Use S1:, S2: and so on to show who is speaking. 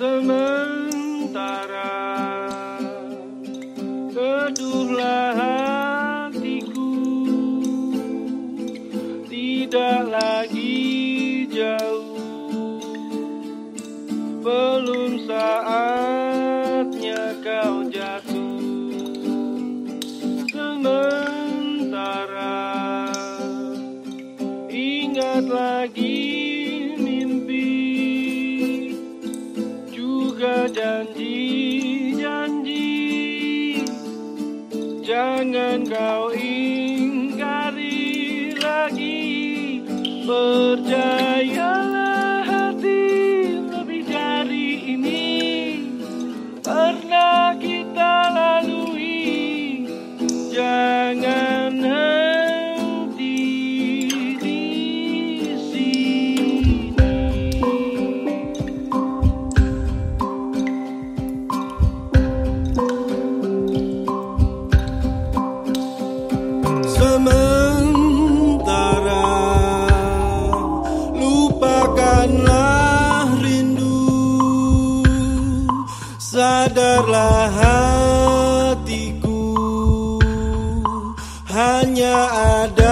S1: sementara. Teduhlah hatiku. Tidak lagi jauh. Belum saatnya kau jatuh. Sementara. Ingat lagi janji-janji Jangan kau ingkari lagi Percayalah ada.